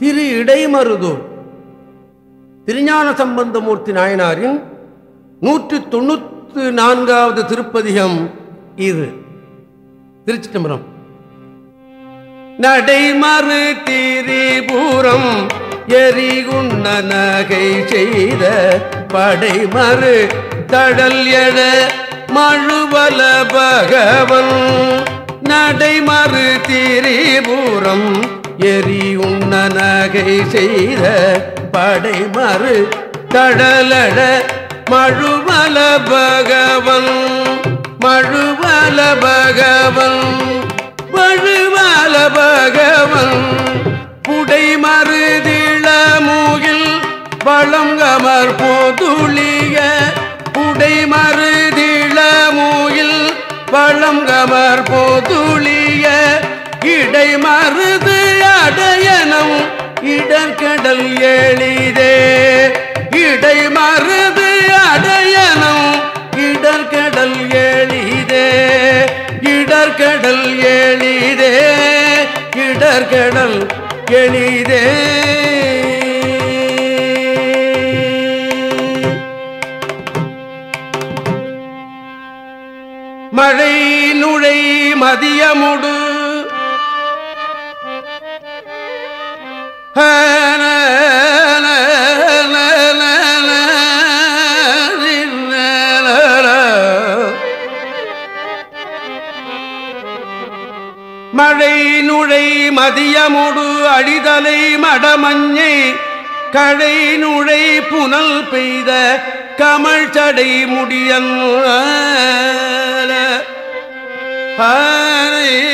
திரு இடைமருதூர் திருஞான சம்பந்தமூர்த்தி நாயனாரின் நூற்றி தொண்ணூத்தி நான்காவது திருப்பதிகம் இது. திருச்சி தம்பரம் நடைமறு திரிபுரம் எரிகுண்ண நகை செய்த படைமறு தடல் எழ மழுவல பகவன். நடைமறு திரிபுரம் எரி உண்ண நகை செய்த படைமறு தடலட மழுமல பகவன் மழுமல பகவன் மழுமல பகவன். புடை மறுதிள மூகில் பழங்கமர் போதுளிய புடை மறுதிள மூகில் பழங்கமர் போதுளிய இடை மருது அடையனம் இடர்கடல் எளிதே. இடை மருது அடையனம் இடர்கடல் எளிதே. இடர்கடல் எளிதே. இடர்கடல் எளிதே. மழை நுழை மதியமுடு மழை நுழை மதியமுடு அடிதலை மடமஞ்சை கடை நுழை புனல் பெய்த கமல் சடை முடியல் கமல்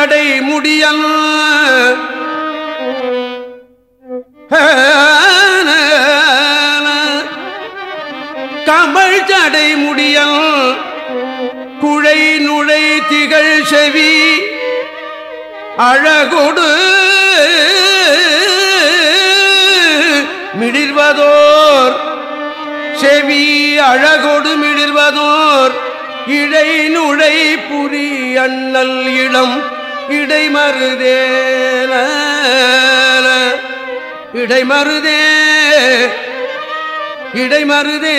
சடை முடியல். கமல் ஜடை முடியல். குழை நுழை திகழ் செவி. அழகொடு மிடிர்வதோர். செவி அழகொடு மிடிர்வதோர். இழை நுழை புரி அண்ணல் இளம் இடைமருதேல இடைமருதே இடைமருதே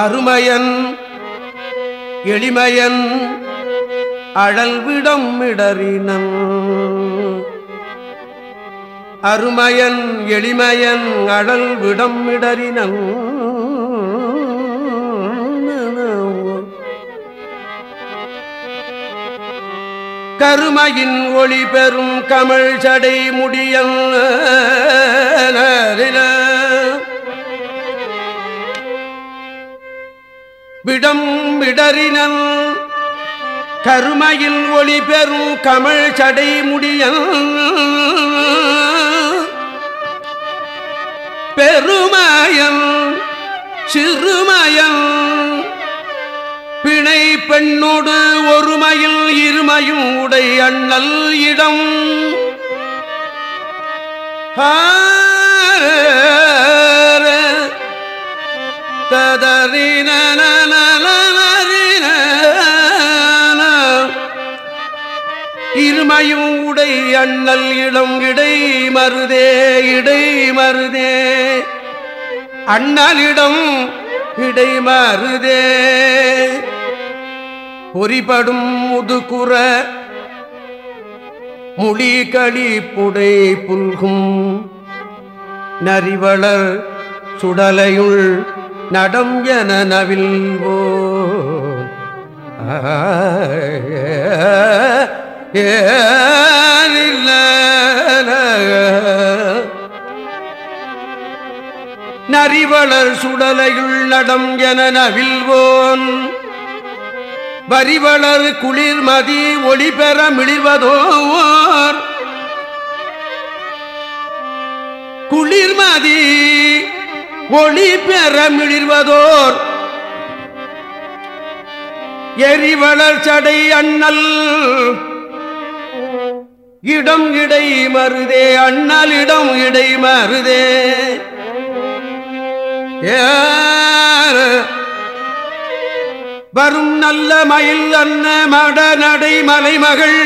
அருமையன் எளிமையன் அழல்விடம் இடறினன் அருமயன் எளிமையன் அழல் விடம் இடறினன் கருமையின் ஒளி பெறும் கமல் சடை முடியல். விடம் விடறினன் கருமையில் ஒளி பெறும் கமல் சடை முடியல். பெருமயன் சிறுமயம் பிணை பெண்ணோடு ஒருமையில் இருமையும் உடை அண்ணல் இடம். ததறி அண்ணல் இடம் இடை மருதே இடை மருதே. அண்ணலிடம் இடை மருதே. பொறிபடும் முதுகுற மொழி கழிப்புடை புல்கும். நரிவளர் சுடலையுள் நடம் என நவில்வோ. நரிவளர் சுடலையுள் நடம் என நவில்வோன் வரிவளர் குளிர்மதி ஒளி பெற மிளிர்வதோர். குளிர்மதி ஒளி பெற மிளிர்வதோர். எரிவளர் சடை அண்ணல் இடம் இடை மருதே அண்ணல் இடம் இடை மருதே வரும் நல்ல மயில் அன்ன மட நடை மலைமகள்.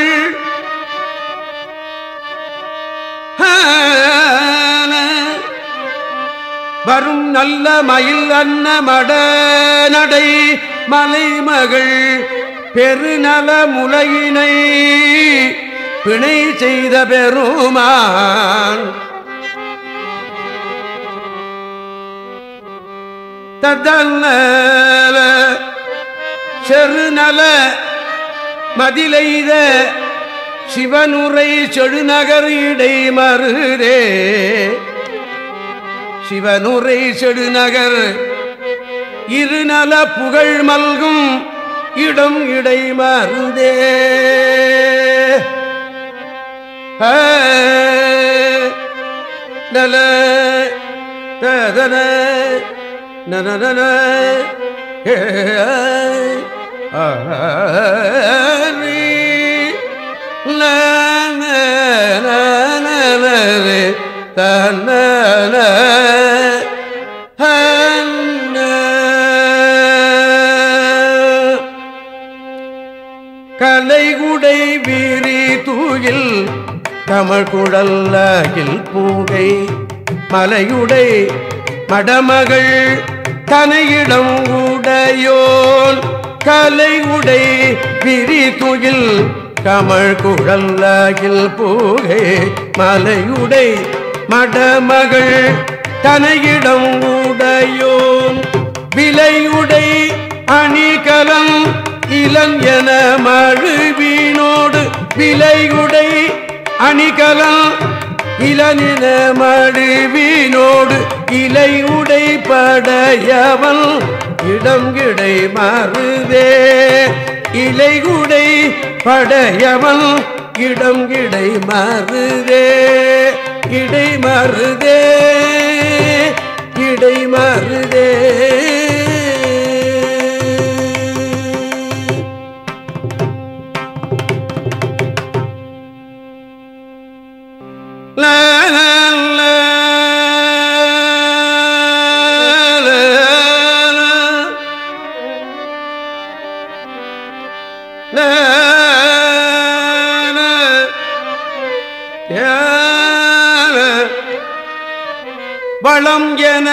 வரும் நல்ல மயில் அன்ன மட நடை மலைமகள். பெருநல முலையினை பிணை செய்த பெருமான். ததல்ல செருநல மதிலெய்த சிவனுரை செடுநகர் இடை மருதே. சிவனுரை செடுநகர் இருநல புகழ் மல்கும் இடம் இடை மருதே நல ததன நன தன்ன கலைகுடை வீரி தூயில் தமிழ் குழல்லில் பூகை மலையுடை மடமகள் தனையிடம் உடையோன் கலை உடை விரி துயில் கமழ் குழல்லில் பூகை மலையுடை மடமகள் தனையிடம் உடையோன் விலையுடை அணிகலம் இளம் என மழுவினோடு விலையுடை அணிகலம் இளநில மடுவினோடு இலை உடை இடம் கிடை மருதே இலை உடை படையவன் இடம் கிடை மருதே இடை மருதே இடை மருதே வளம் என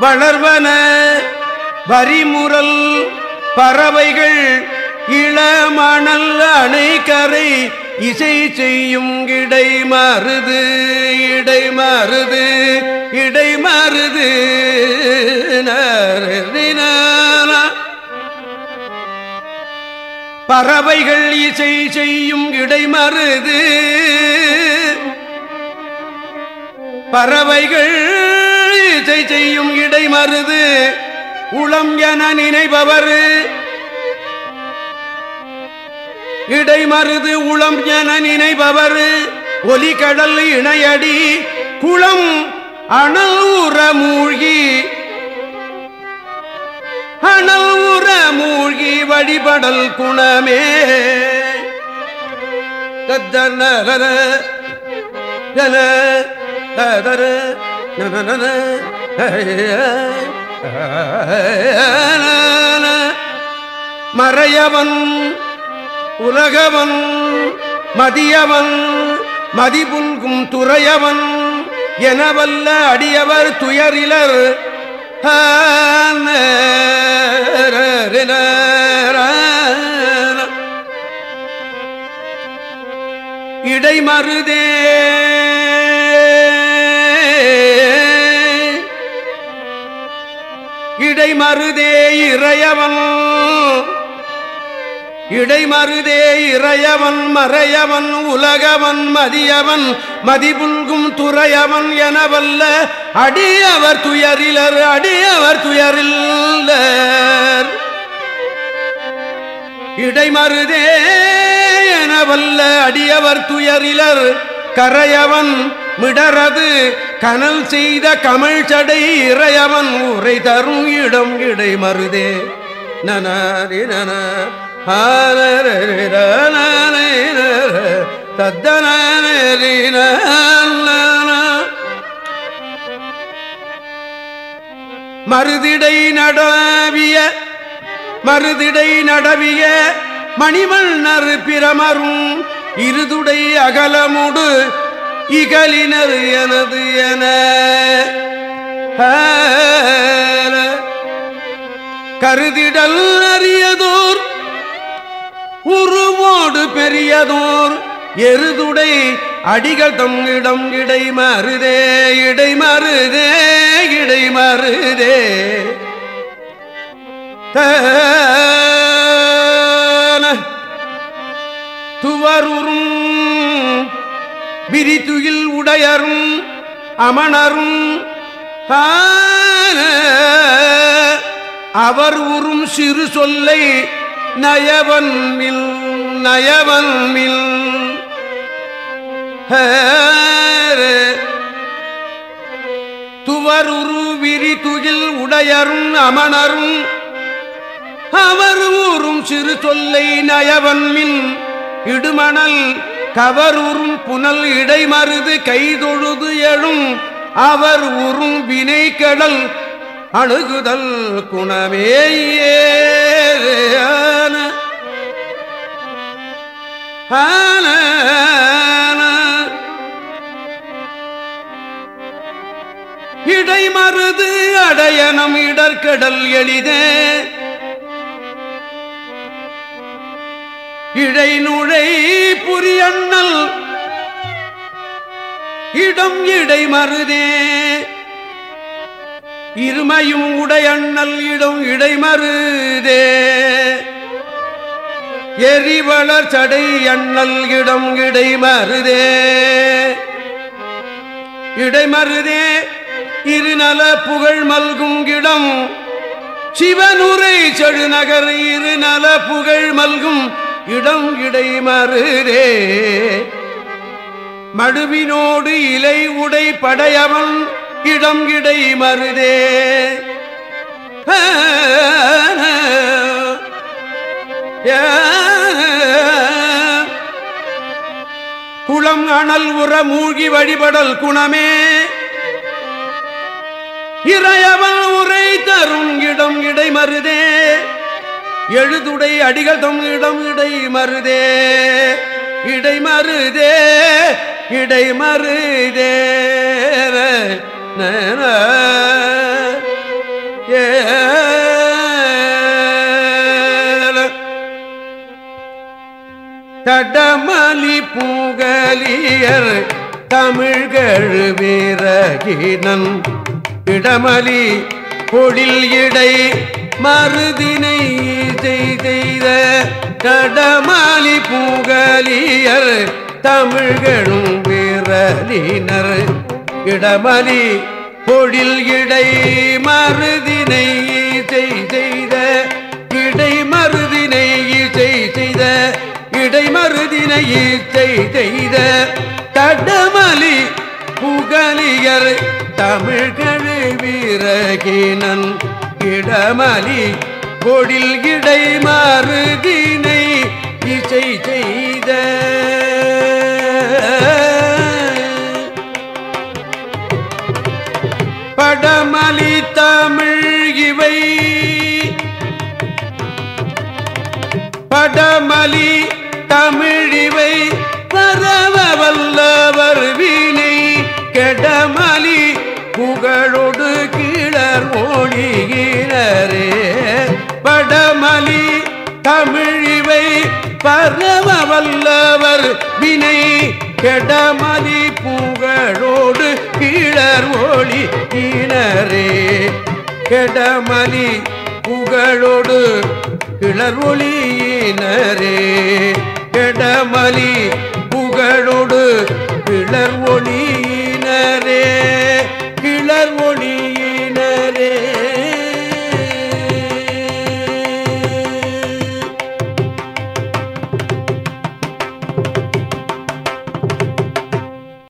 வளர்வன வரிமுரல் பறவைகள் இளமணல் அணைக்கரை இசை செய்யும் இடை மருது இடை மருது இடை மருது பறவைகள் இசை செய்யும் இடை மருது பறவைகள் இசை செய்யும் இடை மருது உளம் என நினைபவர். இடை மருது உளம் என நினைபவர். ஒலி கடல் இணையடி குளம் அனல் மூழ்கி. அனல் மூழ்கி வழிபடல் குணமே. தத்தன மறையவன் உலகவன் மதியவன் மதிபுல்கும் துறையவன் எனவல்ல அடியவர் துயரிலர். இடைமருதே இடைமருதே இறையவன். இடைமருதே இறையவன் மறையவன் உலகவன் மதியவன் மதிபுல்கும் துறையவன் எனவல்ல. அடியவர் துயரிலர் அடியவர் துயரில்லர். இடைமருதே எனவல்ல அடியவர் துயரிலர். கரையவன் மிடரது கனல் செய்த கமல் சடை இறையவன் உரை தரும் இடம் இடை மருதே நனரி நன தத்தனரி மருதிடை நடவிய மருதிடை நடவிய மணிமன்னர் பிரமரும் இருதுடை அகலமுடு இகலினர் எனது என. கருதிடல் அறியதோர் உருவோடு பெரியதோர் எருதுடை அடிகள் தம் இடம் இடை மருதே இடை மருதே இடை மருதே துவருறும் விரிதுயில் உடையரும் அமணரும். அவர் உறும் சிறு சொல்லை நயவன் மில் நயவன் மில். துவருரு விரி உடையரும் அமணரும். அவர் ஊறும் சிறு சொல்லை நயவன் மின் இடுமணல் கவரூரும் புனல் இடைமருது கைதொழுது எழும். அவர் உறும் வினை கடல் அணுகுதல் குணமேயே. இடைமருது அடையனம் இடர்கடல் எளிதே. இடை நுழை புரியண்ணல் இடம் இடை மருதே. இருமையும் உடையண்ணல் இடம் இடை மருதே. எரிவளர் சடை அண்ணல் இடம் இடை இடைமருதே இடைமருதே இருநல புகழ் மல்கும் இடம். சிவனுரை செழுநகர் இருநல புகழ் மல்கும் இடம் இடைமருதே மடுவினோடு இலை உடை படையவன் இடம் இடை மருதே குளம் அனல் உற மூழ்கி வழிபடல் குணமே. இறையவன் உரை தரும் இடம் இடை மருதே எழுதுடை அடிகள் தம் இடம் இடை மருதே இடை மருதே இடை மருதே ஏ. தடமலி பூகலியர் தமிழ்கள் வீரகினன். இடமலி பொழில் இடை மறுதினை செய்த கடமாலி பூகலியர் தமிழ்களும் வீரலினர். இடமலி பொழில் இடை மறுதினை செய்த இடை மறுதினை செய்த இடை மறுதினை செய்த தடமலி புகலியர் தமிழ்கள் வீரகினன். இடமலி கொடில் இடை மருதினை இசை செய்த. படமலி தமிழ் இவை. படமலி படமலி தமிழிவை பரவ வல்லவர் வினை கெடமலி புகழோடு கீழர் ஒளி கீழரே கெடமலி புகழோடு கிளர் ஒளியினரே கெடமலி புகழோடு கிளர் ஒளியினரே